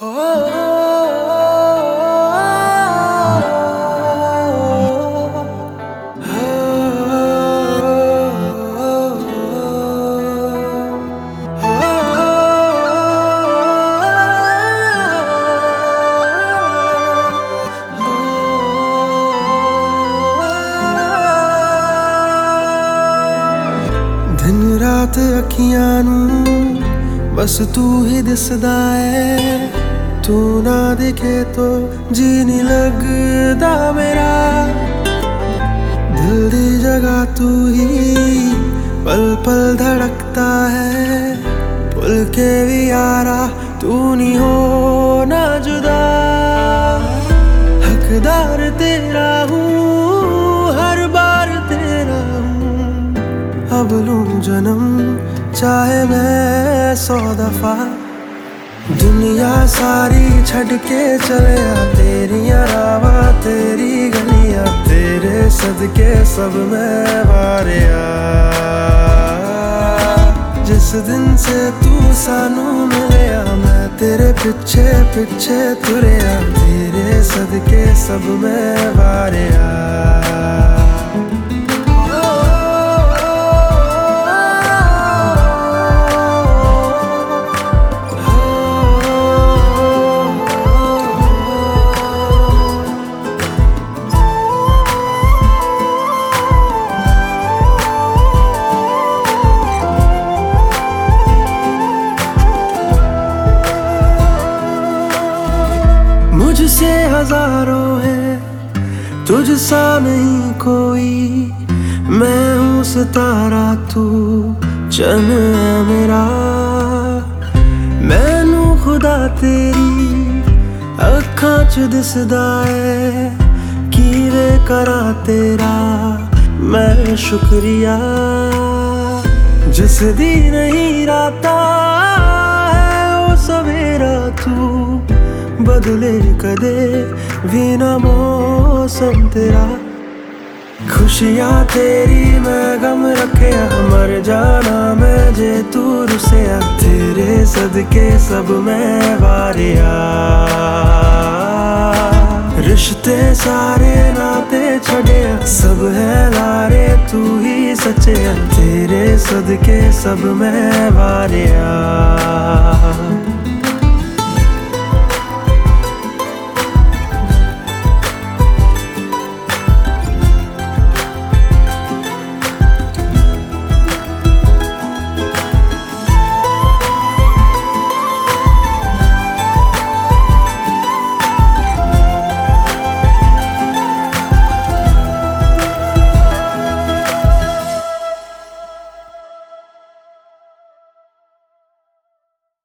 ਦਿਨ ਰਾਤ ਅੱਖੀਆਂ ਨੂੰ ਬਸ ਤੂੰ ਹੀ ਦਿਸਦਾ ਏ तू ना दिखे तो जीने लगता मेरा। दिल दी जगह तू ही पल पल धड़कता है। पुल के भी यारा तू नहीं हो ना जुदा। हकदार तेरा हूँ, हर बार तेरा हूँ। अब लूँ जन्म, चाहे मैं सौ दफ़ा दुनिया सारी छड़ के चले आ, तेरिया रावा, तेरी गलियाँ, तेरे सदके सब मैं वारिया जिस दिन से तू सानू मिलया मैं तेरे पिछे पिछे तुरया तेरे सदके सब मैं वारिया हज़ारों है, तुझसा नहीं कोई। मैं हूँ सितारा, तू चन है मेरा। मैनू खुदा तेरी अखा च दिसदा है, किवे करा तेरा मैं शुक्रिया। जिस दी नहीं राता है वो सवेरा तू बदले कदे भी ना मौसम तेरा। खुशियाँ तेरी मैं गम रखे मर जाना मैं जे तू रुसिया। तेरे सदके सब मैं वारिया। रिश्ते सारे नाते छड़े, सब है लारे तू ही सचे तेरे सदके सब मैं वारिया।